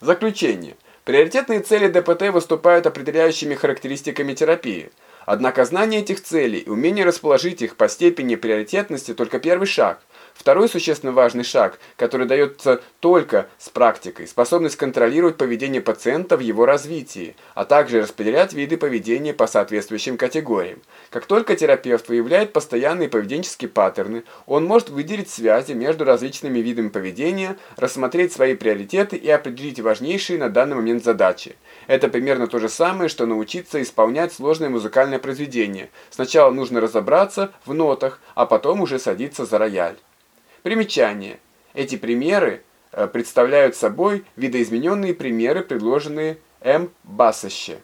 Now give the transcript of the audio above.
Заключение. Приоритетные цели ДПТ выступают определяющими характеристиками терапии. Однако знание этих целей и умение расположить их по степени приоритетности только первый шаг. Второй существенно важный шаг, который дается только с практикой, способность контролировать поведение пациента в его развитии, а также распределять виды поведения по соответствующим категориям. Как только терапевт выявляет постоянные поведенческие паттерны, он может выделить связи между различными видами поведения, рассмотреть свои приоритеты и определить важнейшие на данный момент задачи. Это примерно то же самое, что научиться исполнять сложное музыкальное произведение. Сначала нужно разобраться в нотах, а потом уже садиться за рояль. Примечание. Эти примеры э, представляют собой видоизмененные примеры, предложенные М. Басаще.